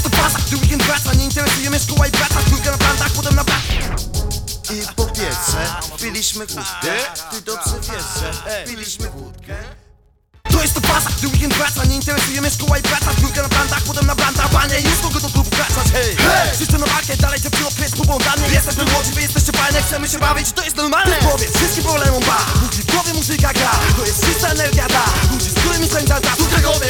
Dziś to pasa, gdy weekend wraca Nie interesuje mnie szkoła i praca. Trójka na plantach, potem na brak I po pierwsze, piliśmy wódkę. Ty dobrze wiesz, że piliśmy wódkę. To jest to pasa, gdy weekend wraca Nie interesuje mnie szkoła i praca. Trójka na plantach, potem na blanta Panie, już mogę do klubu wracać. Hej, hej! Życzę na parkę, dalej dziewczyno, pies próbą dany Jestem ten młodzi, wy jesteście fajne Chcemy się bawić, to jest normalne. Ty powiedz, wszystkim problemom ba Ludzi w głowie muzyka gra. To jest czysta energia da Ludzi, z którymi spędzam czas. Tu dragowie,